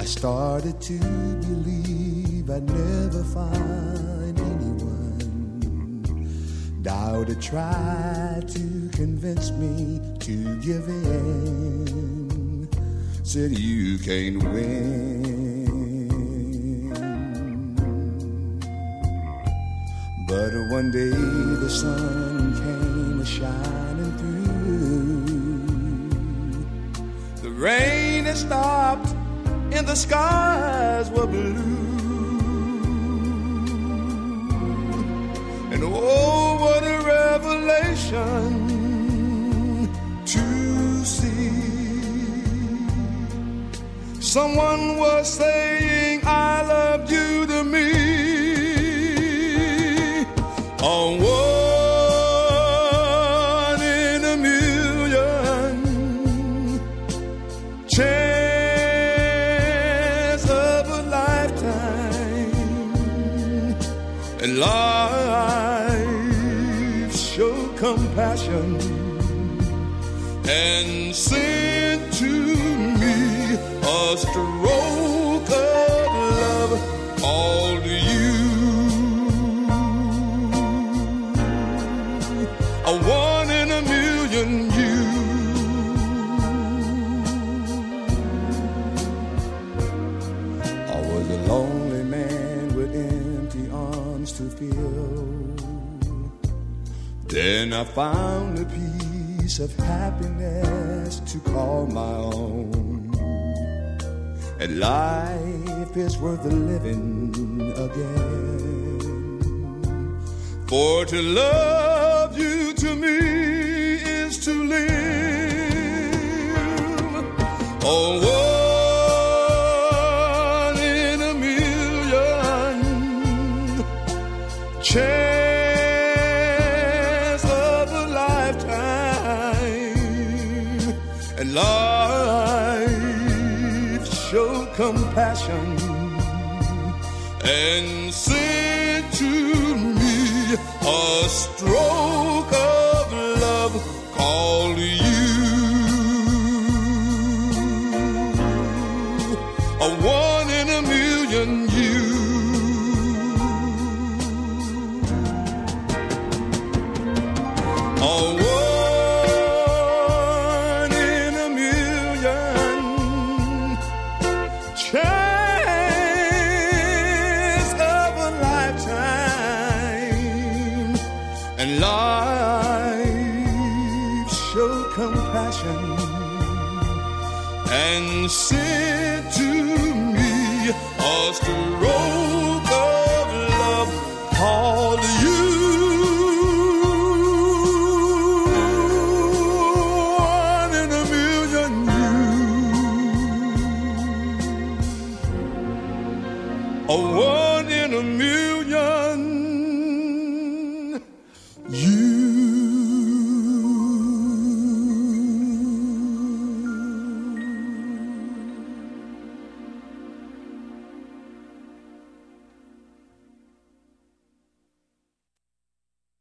I started to believe I'd never find anyone. Doubt try to convince me to give in. Said you can't win. But one day the sun came shining through. Rain had stopped and the skies were blue. And oh, what a revelation to see. Someone was saying, I loved you to me. And life show compassion and send to me a stroke to fill. Then I found a piece of happiness to call my own. And life is worth the living again. For to love you to me is to live. Oh, and life show compassion and send to me a stroke of love called you. A and life show compassion and send to me a stroke of love called you. One in a million you. A you